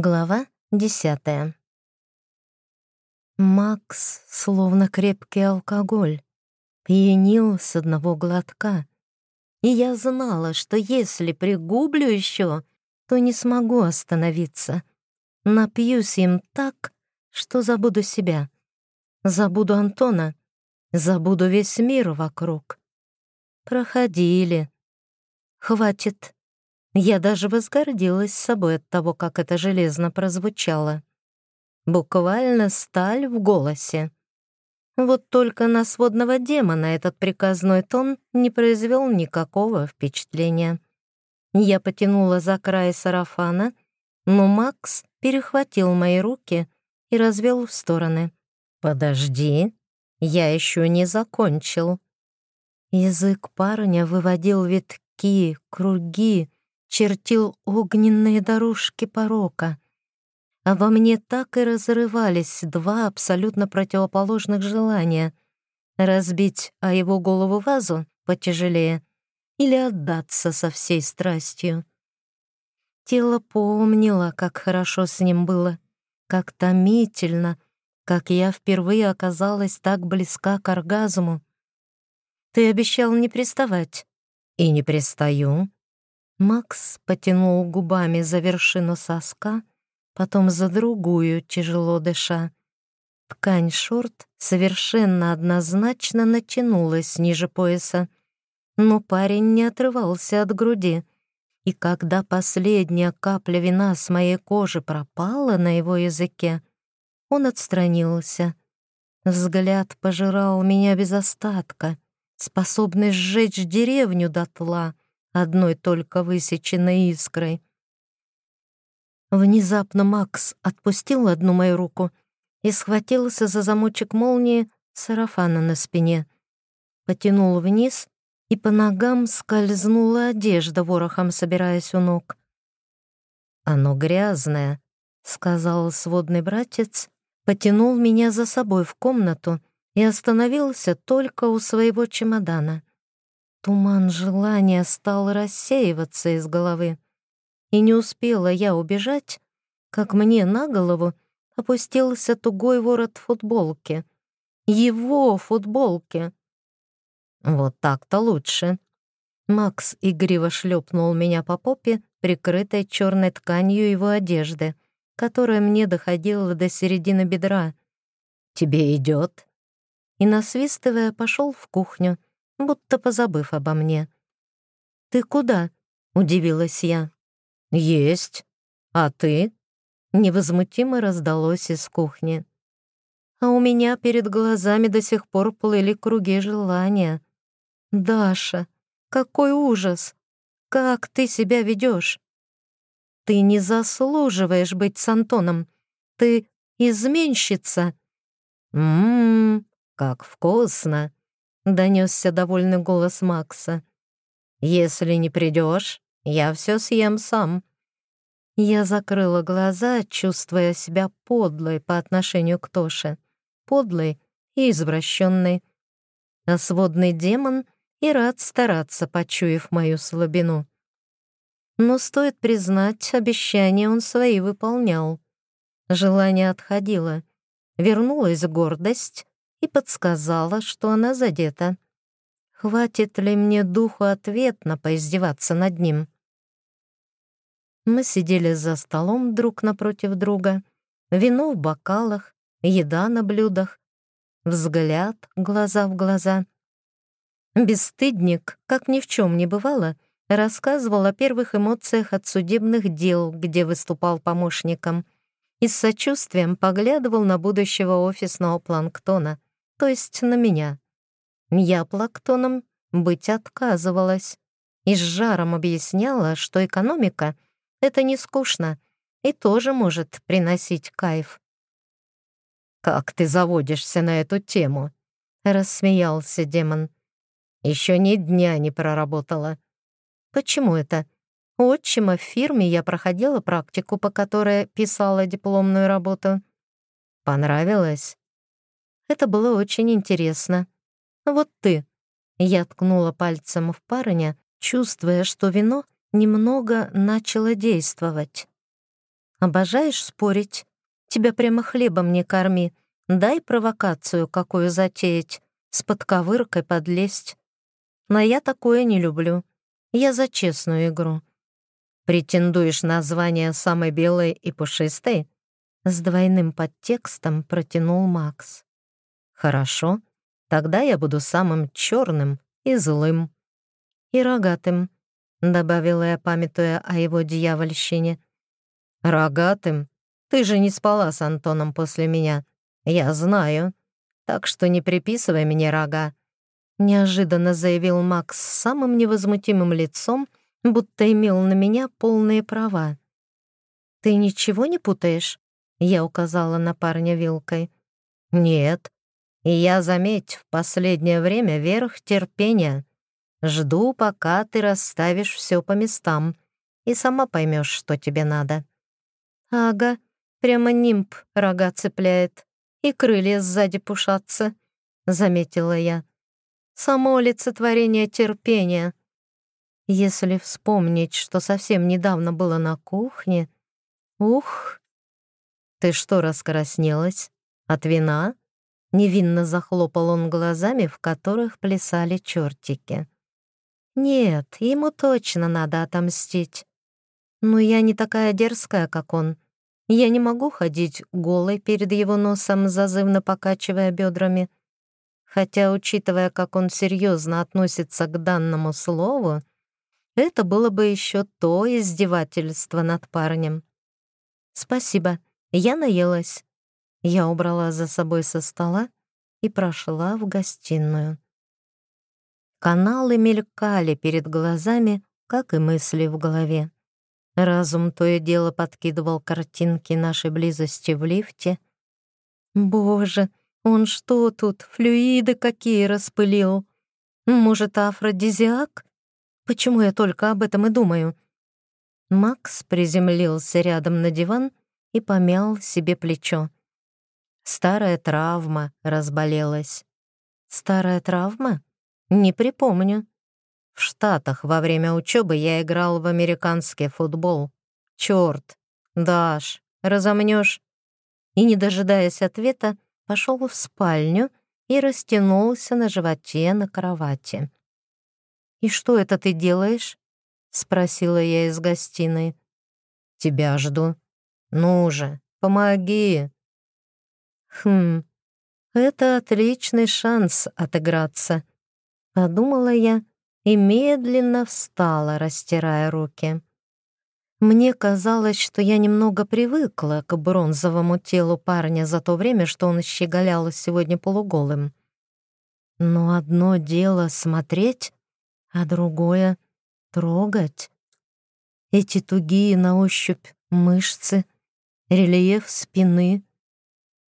Глава десятая. Макс, словно крепкий алкоголь, пьянил с одного глотка. И я знала, что если пригублю еще, то не смогу остановиться. Напьюсь им так, что забуду себя. Забуду Антона, забуду весь мир вокруг. Проходили. Хватит. Я даже возгордилась собой от того, как это железно прозвучало. Буквально сталь в голосе. Вот только на сводного демона этот приказной тон не произвел никакого впечатления. Я потянула за край сарафана, но Макс перехватил мои руки и развел в стороны. «Подожди, я еще не закончил». Язык парня выводил витки, круги, чертил огненные дорожки порока. А во мне так и разрывались два абсолютно противоположных желания — разбить о его голову вазу потяжелее или отдаться со всей страстью. Тело помнило, как хорошо с ним было, как томительно, как я впервые оказалась так близка к оргазму. «Ты обещал не приставать». «И не пристаю», Макс потянул губами за вершину соска, потом за другую, тяжело дыша. Ткань шорт совершенно однозначно натянулась ниже пояса, но парень не отрывался от груди. И когда последняя капля вина с моей кожи пропала на его языке, он отстранился. Взгляд пожирал меня без остатка, способный сжечь деревню дотла — одной только высеченной искрой. Внезапно Макс отпустил одну мою руку и схватился за замочек молнии сарафана на спине. Потянул вниз, и по ногам скользнула одежда ворохом, собираясь у ног. «Оно грязное», — сказал сводный братец, потянул меня за собой в комнату и остановился только у своего чемодана. Туман желания стал рассеиваться из головы. И не успела я убежать, как мне на голову опустился тугой ворот футболки. Его футболки. Вот так-то лучше. Макс игриво шлепнул меня по попе, прикрытой черной тканью его одежды, которая мне доходила до середины бедра. «Тебе идет?» И, насвистывая, пошел в кухню, будто позабыв обо мне. «Ты куда?» — удивилась я. «Есть. А ты?» Невозмутимо раздалось из кухни. А у меня перед глазами до сих пор плыли круги желания. «Даша, какой ужас! Как ты себя ведешь? Ты не заслуживаешь быть с Антоном. Ты изменщица!» «Ммм, как вкусно!» Донесся довольный голос Макса. «Если не придешь, я все съем сам». Я закрыла глаза, чувствуя себя подлой по отношению к Тоше. Подлой и извращенной. А сводный демон и рад стараться, почуяв мою слабину. Но стоит признать, обещания он свои выполнял. Желание отходило. Вернулась гордость, и подсказала, что она задета. Хватит ли мне духу ответно поиздеваться над ним? Мы сидели за столом друг напротив друга, вино в бокалах, еда на блюдах, взгляд глаза в глаза. Бесстыдник, как ни в чем не бывало, рассказывал о первых эмоциях от судебных дел, где выступал помощником, и с сочувствием поглядывал на будущего офисного планктона то есть на меня. Я плактоном быть отказывалась и с жаром объясняла, что экономика — это не скучно и тоже может приносить кайф. «Как ты заводишься на эту тему?» — рассмеялся демон. «Еще ни дня не проработала». «Почему это?» У отчима в фирме я проходила практику, по которой писала дипломную работу. Понравилось? Это было очень интересно. Вот ты. Я ткнула пальцем в парня, чувствуя, что вино немного начало действовать. Обожаешь спорить? Тебя прямо хлебом не корми. Дай провокацию какую затеять, с подковыркой подлезть. Но я такое не люблю. Я за честную игру. Претендуешь на звание самой белой и пушистой? С двойным подтекстом протянул Макс. Хорошо, тогда я буду самым черным и злым. И рогатым, добавила я, памятуя о его дьявольщине. Рогатым? Ты же не спала с Антоном после меня. Я знаю. Так что не приписывай мне рога. Неожиданно заявил Макс с самым невозмутимым лицом, будто имел на меня полные права. «Ты ничего не путаешь?» Я указала на парня вилкой. «Нет. И я, заметь, в последнее время верх терпения. Жду, пока ты расставишь все по местам, и сама поймешь, что тебе надо». «Ага, прямо нимб рога цепляет, и крылья сзади пушатся», — заметила я. «Само олицетворение терпения». Если вспомнить, что совсем недавно было на кухне... Ух! Ты что, раскраснелась? От вина? Невинно захлопал он глазами, в которых плясали чертики. Нет, ему точно надо отомстить. Но я не такая дерзкая, как он. Я не могу ходить голой перед его носом, зазывно покачивая бедрами. Хотя, учитывая, как он серьезно относится к данному слову, это было бы еще то издевательство над парнем. «Спасибо, я наелась». Я убрала за собой со стола и прошла в гостиную. Каналы мелькали перед глазами, как и мысли в голове. Разум то и дело подкидывал картинки нашей близости в лифте. «Боже, он что тут, флюиды какие распылил? Может, афродизиак?» Почему я только об этом и думаю? Макс приземлился рядом на диван и помял себе плечо. Старая травма разболелась. Старая травма? Не припомню. В Штатах во время учебы я играл в американский футбол. Черт, Даш, разомнешь? И, не дожидаясь ответа, пошел в спальню и растянулся на животе на кровати. «И что это ты делаешь?» — спросила я из гостиной. «Тебя жду. Ну же, помоги!» «Хм, это отличный шанс отыграться», — подумала я и медленно встала, растирая руки. Мне казалось, что я немного привыкла к бронзовому телу парня за то время, что он щеголял сегодня полуголым. Но одно дело смотреть, а другое — трогать. Эти тугие на ощупь мышцы, рельеф спины.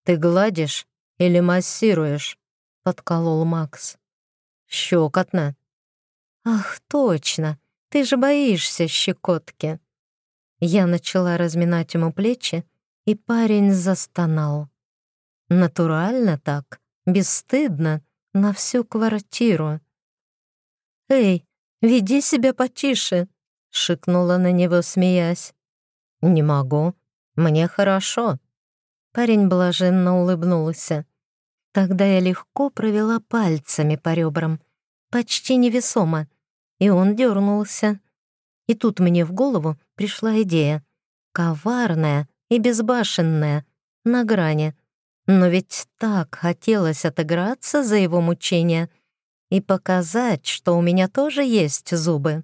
«Ты гладишь или массируешь?» — подколол Макс. «Щекотно». «Ах, точно, ты же боишься щекотки». Я начала разминать ему плечи, и парень застонал. Натурально так, бесстыдно, на всю квартиру. «Эй, веди себя потише!» — шикнула на него, смеясь. «Не могу. Мне хорошо». Парень блаженно улыбнулся. Тогда я легко провела пальцами по ребрам, почти невесомо, и он дернулся. И тут мне в голову пришла идея. Коварная и безбашенная, на грани. Но ведь так хотелось отыграться за его мучения — и показать, что у меня тоже есть зубы.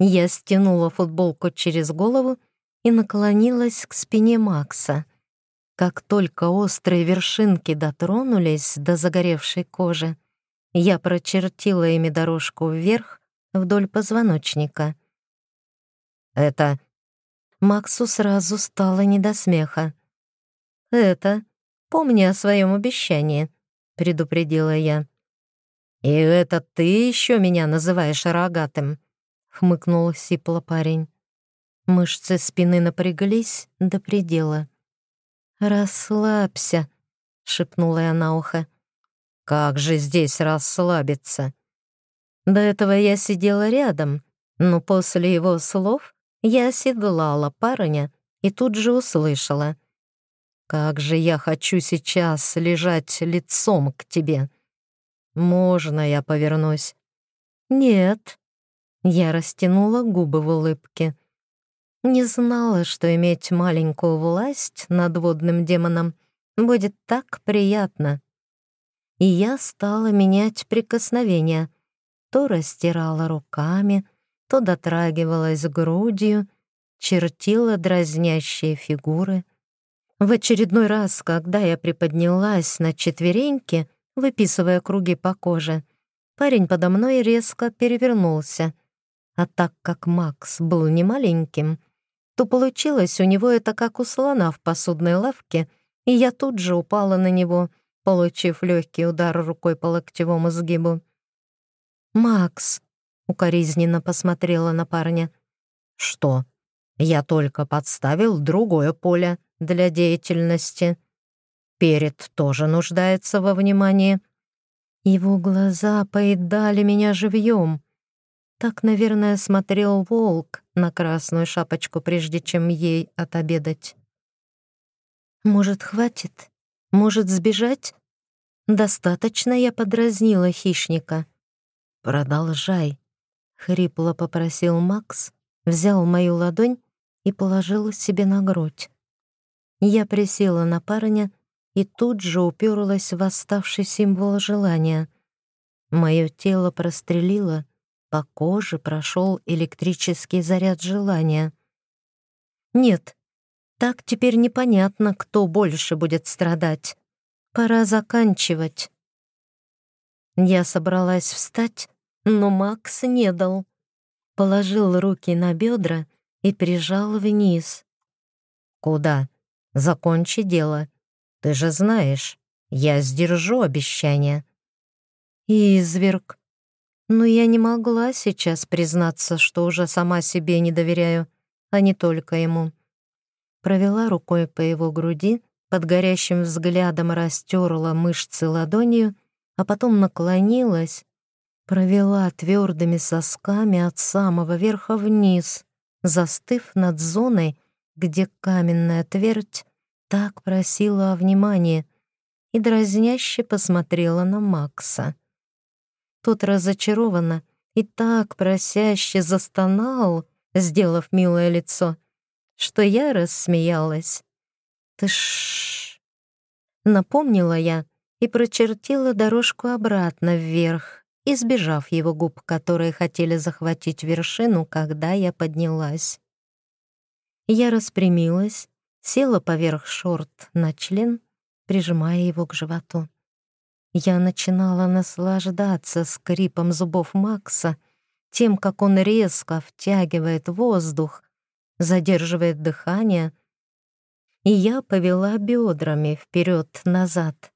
Я стянула футболку через голову и наклонилась к спине Макса. Как только острые вершинки дотронулись до загоревшей кожи, я прочертила ими дорожку вверх вдоль позвоночника. «Это...» Максу сразу стало не до смеха. «Это... Помни о своем обещании», — предупредила я. «И это ты еще меня называешь рогатым?» — хмыкнул сипло парень. Мышцы спины напряглись до предела. «Расслабься», — шепнула я на ухо. «Как же здесь расслабиться?» До этого я сидела рядом, но после его слов я оседлала парня и тут же услышала. «Как же я хочу сейчас лежать лицом к тебе! Можно я повернусь?» «Нет». Я растянула губы в улыбке. Не знала, что иметь маленькую власть над водным демоном будет так приятно. И я стала менять прикосновения. То растирала руками, то дотрагивалась грудью, чертила дразнящие фигуры. В очередной раз, когда я приподнялась на четвереньки, выписывая круги по коже, парень подо мной резко перевернулся. А так как Макс был не маленьким, то получилось у него это как у слона в посудной лавке, и я тут же упала на него, получив легкий удар рукой по локтевому сгибу. «Макс», Укоризненно посмотрела на парня. «Что? Я только подставил другое поле для деятельности. Перед тоже нуждается во внимании». Его глаза поедали меня живьем. Так, наверное, смотрел волк на красную шапочку, прежде чем ей отобедать. «Может, хватит? Может, сбежать?» Достаточно я подразнила хищника. «Продолжай», Хрипло попросил Макс, взял мою ладонь и положил себе на грудь. Я присела на парня и тут же уперлась в оставший символ желания. Мое тело прострелило, по коже прошел электрический заряд желания. Нет, так теперь непонятно, кто больше будет страдать. Пора заканчивать. Я собралась встать, но Макс не дал. Положил руки на бедра и прижал вниз. «Куда? Закончи дело. Ты же знаешь, я сдержу обещание». «Изверг. Но я не могла сейчас признаться, что уже сама себе не доверяю, а не только ему». Провела рукой по его груди, под горящим взглядом растерла мышцы ладонью, а потом наклонилась провела твердыми сосками от самого верха вниз, застыв над зоной, где каменная твердь так просила о внимании и дразняще посмотрела на Макса. Тот разочарованно и так просяще застонал, сделав милое лицо, что я рассмеялась. «Ты ж...» Напомнила я и прочертила дорожку обратно вверх, избежав его губ, которые хотели захватить вершину, когда я поднялась. Я распрямилась, села поверх шорт на член, прижимая его к животу. Я начинала наслаждаться скрипом зубов Макса, тем, как он резко втягивает воздух, задерживает дыхание, и я повела бедрами вперед-назад.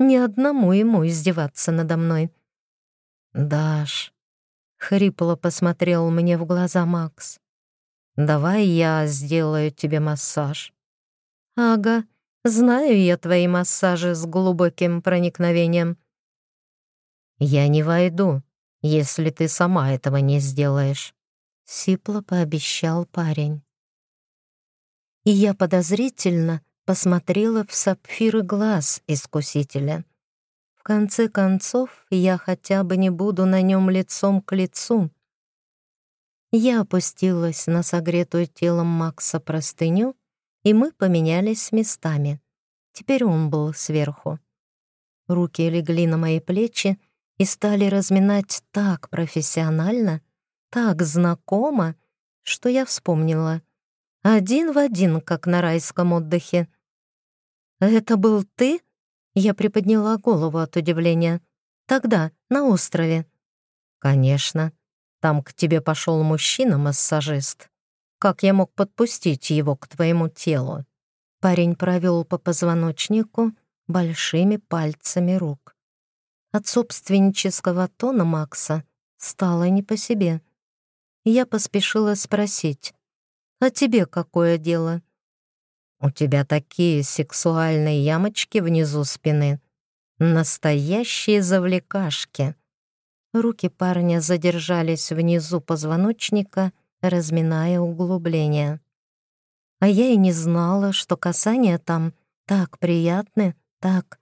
Ни одному ему издеваться надо мной. «Даш», — хрипло посмотрел мне в глаза Макс, «давай я сделаю тебе массаж». «Ага, знаю я твои массажи с глубоким проникновением». «Я не войду, если ты сама этого не сделаешь», — сипло пообещал парень. И я подозрительно посмотрела в сапфиры глаз искусителя конце концов, я хотя бы не буду на нем лицом к лицу. Я опустилась на согретую телом Макса простыню, и мы поменялись местами. Теперь он был сверху. Руки легли на мои плечи и стали разминать так профессионально, так знакомо, что я вспомнила. Один в один, как на райском отдыхе. «Это был ты?» Я приподняла голову от удивления. «Тогда, на острове». «Конечно. Там к тебе пошел мужчина-массажист. Как я мог подпустить его к твоему телу?» Парень провел по позвоночнику большими пальцами рук. От собственнического тона Макса стало не по себе. Я поспешила спросить, «А тебе какое дело?» У тебя такие сексуальные ямочки внизу спины. Настоящие завлекашки. Руки парня задержались внизу позвоночника, разминая углубления. А я и не знала, что касания там так приятны, так...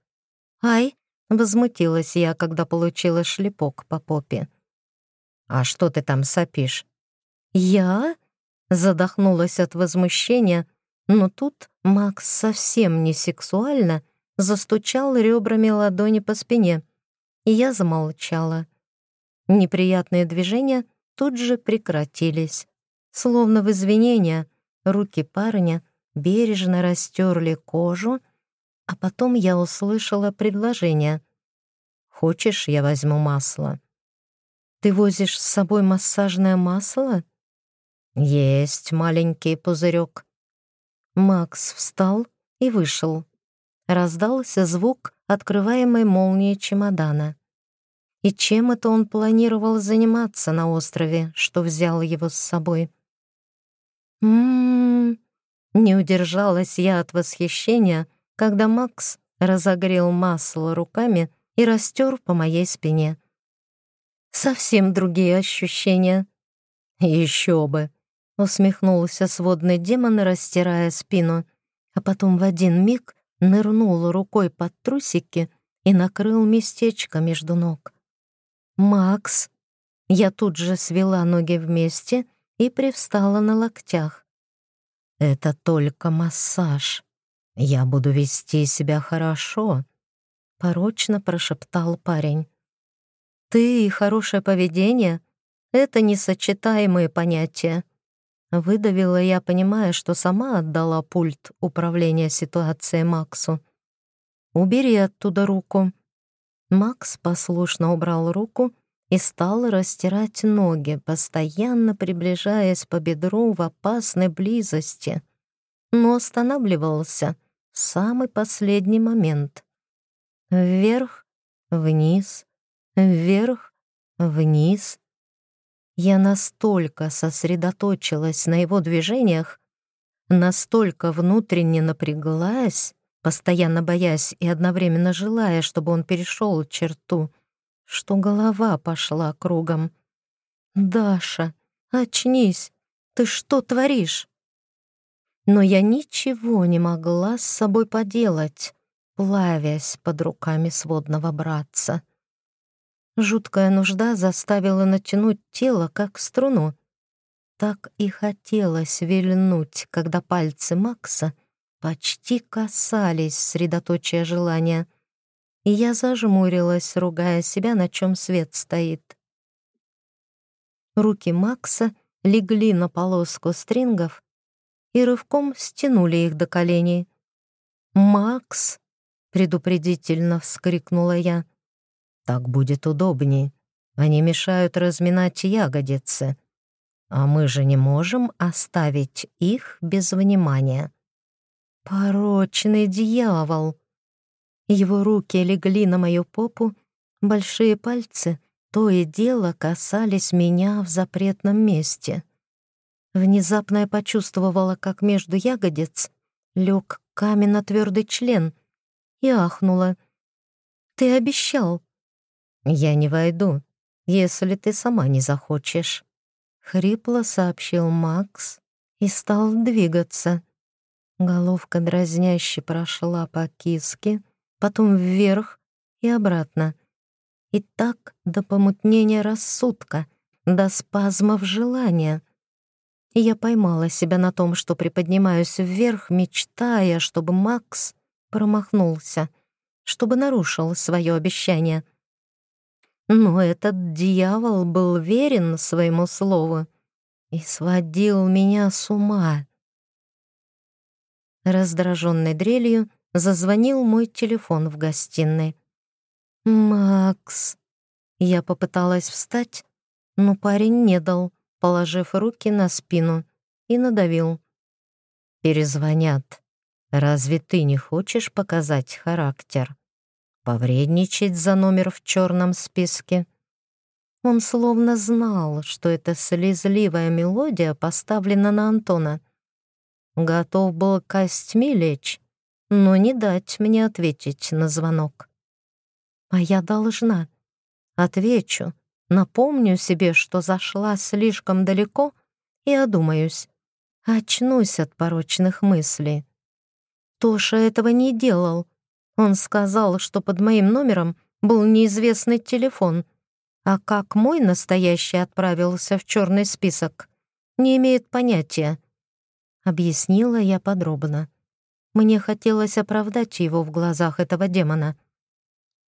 Ай, возмутилась я, когда получила шлепок по попе. «А что ты там сопишь?» «Я?» Задохнулась от возмущения, но тут Макс совсем не сексуально застучал ребрами ладони по спине, и я замолчала. Неприятные движения тут же прекратились. Словно в извинения руки парня бережно растерли кожу, а потом я услышала предложение. «Хочешь, я возьму масло?» «Ты возишь с собой массажное масло?» «Есть маленький пузырек». Макс встал и вышел. Раздался звук открываемой молнии чемодана. И чем это он планировал заниматься на острове, что взял его с собой? М-м-м, не удержалась я от восхищения, когда Макс разогрел масло руками и растер по моей спине. Совсем другие ощущения. Еще бы. Усмехнулся сводный демон, растирая спину, а потом в один миг нырнул рукой под трусики и накрыл местечко между ног. «Макс!» Я тут же свела ноги вместе и привстала на локтях. «Это только массаж. Я буду вести себя хорошо», — порочно прошептал парень. «Ты и хорошее поведение — это несочетаемые понятия», Выдавила я, понимая, что сама отдала пульт управления ситуацией Максу. «Убери оттуда руку». Макс послушно убрал руку и стал растирать ноги, постоянно приближаясь по бедру в опасной близости, но останавливался в самый последний момент. Вверх, вниз, вверх, вниз — я настолько сосредоточилась на его движениях, настолько внутренне напряглась, постоянно боясь и одновременно желая, чтобы он перешел черту, что голова пошла кругом. «Даша, очнись! Ты что творишь?» Но я ничего не могла с собой поделать, плавясь под руками сводного братца. Жуткая нужда заставила натянуть тело, как струну. Так и хотелось вильнуть, когда пальцы Макса почти касались средоточия желания, и я зажмурилась, ругая себя, на чем свет стоит. Руки Макса легли на полоску стрингов и рывком стянули их до коленей. «Макс!» — предупредительно вскрикнула я — так будет удобней. Они мешают разминать ягодицы. А мы же не можем оставить их без внимания. Порочный дьявол! Его руки легли на мою попу, большие пальцы то и дело касались меня в запретном месте. Внезапно я почувствовала, как между ягодиц лег каменно-твердый член и ахнула. «Ты обещал!» «Я не войду, если ты сама не захочешь», — хрипло сообщил Макс и стал двигаться. Головка дразняще прошла по киске, потом вверх и обратно. И так до помутнения рассудка, до спазмов желания. Я поймала себя на том, что приподнимаюсь вверх, мечтая, чтобы Макс промахнулся, чтобы нарушил свое обещание — но этот дьявол был верен своему слову и сводил меня с ума. Раздраженной дрелью зазвонил мой телефон в гостиной. «Макс!» Я попыталась встать, но парень не дал, положив руки на спину, и надавил. «Перезвонят. Разве ты не хочешь показать характер?» повредничать за номер в черном списке. Он словно знал, что эта слезливая мелодия поставлена на Антона. Готов был костьми лечь, но не дать мне ответить на звонок. А я должна. Отвечу, напомню себе, что зашла слишком далеко и одумаюсь. очнусь от порочных мыслей. Тоша этого не делал. Он сказал, что под моим номером был неизвестный телефон, а как мой настоящий отправился в черный список, не имеет понятия. Объяснила я подробно. Мне хотелось оправдать его в глазах этого демона.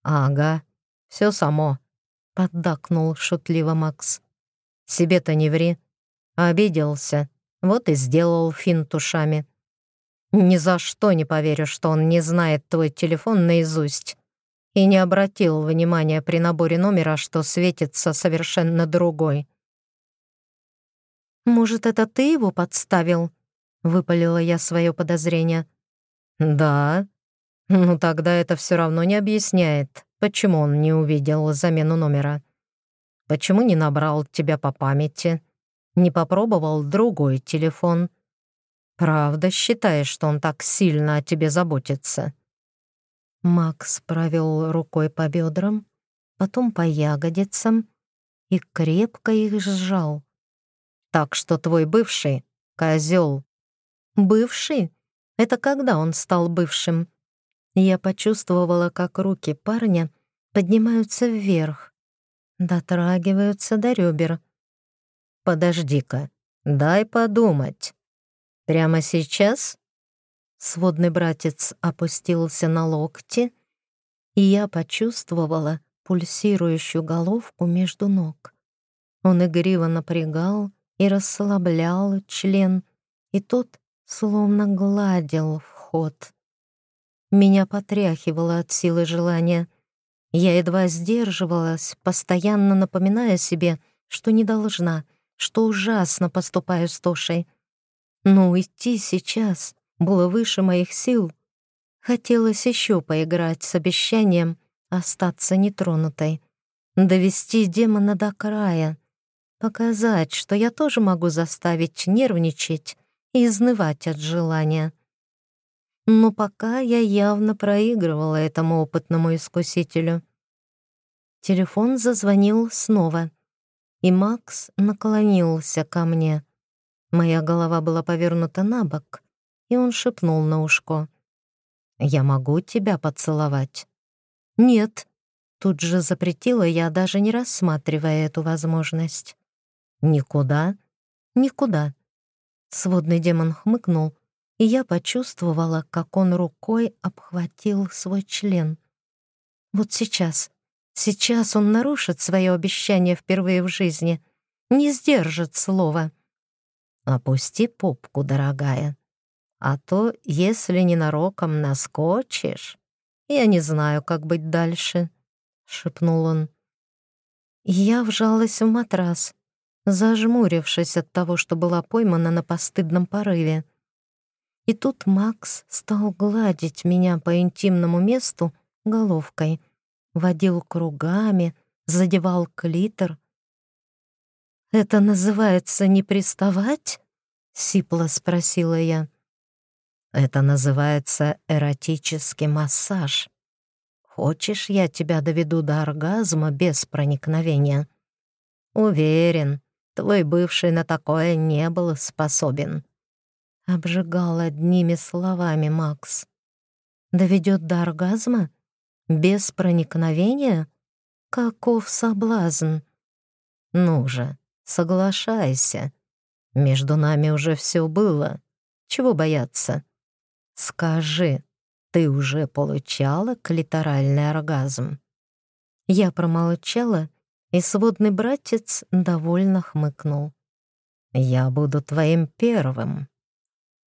«Ага, все само», — поддакнул шутливо Макс. «Себе-то не ври. Обиделся, вот и сделал финт ушами. Ни за что не поверю, что он не знает твой телефон наизусть и не обратил внимания при наборе номера, что светится совершенно другой. «Может, это ты его подставил?» — выпалила я свое подозрение. «Да. Ну тогда это все равно не объясняет, почему он не увидел замену номера. Почему не набрал тебя по памяти?» не попробовал другой телефон. Правда считаешь, что он так сильно о тебе заботится?» Макс провел рукой по бедрам, потом по ягодицам и крепко их сжал. «Так что твой бывший — козел». «Бывший? Это когда он стал бывшим?» Я почувствовала, как руки парня поднимаются вверх, дотрагиваются до ребер, подожди-ка, дай подумать. Прямо сейчас?» Сводный братец опустился на локти, и я почувствовала пульсирующую головку между ног. Он игриво напрягал и расслаблял член, и тот словно гладил вход. Меня потряхивало от силы желания. Я едва сдерживалась, постоянно напоминая себе, что не должна — что ужасно поступаю с Тошей. Но уйти сейчас было выше моих сил. Хотелось еще поиграть с обещанием остаться нетронутой, довести демона до края, показать, что я тоже могу заставить нервничать и изнывать от желания. Но пока я явно проигрывала этому опытному искусителю. Телефон зазвонил снова и Макс наклонился ко мне. Моя голова была повернута на бок, и он шепнул на ушко. «Я могу тебя поцеловать?» «Нет», — тут же запретила я, даже не рассматривая эту возможность. «Никуда?» «Никуда». Сводный демон хмыкнул, и я почувствовала, как он рукой обхватил свой член. «Вот сейчас, Сейчас он нарушит свое обещание впервые в жизни, не сдержит слова. «Опусти попку, дорогая, а то, если ненароком наскочишь, я не знаю, как быть дальше», — шепнул он. Я вжалась в матрас, зажмурившись от того, что была поймана на постыдном порыве. И тут Макс стал гладить меня по интимному месту головкой — водил кругами, задевал клитор. «Это называется не приставать?» — сипло спросила я. «Это называется эротический массаж. Хочешь, я тебя доведу до оргазма без проникновения?» «Уверен, твой бывший на такое не был способен». Обжигал одними словами Макс. «Доведет до оргазма?» Без проникновения? Каков соблазн? Ну же, соглашайся. Между нами уже все было. Чего бояться? Скажи, ты уже получала клиторальный оргазм? Я промолчала, и сводный братец довольно хмыкнул. «Я буду твоим первым»,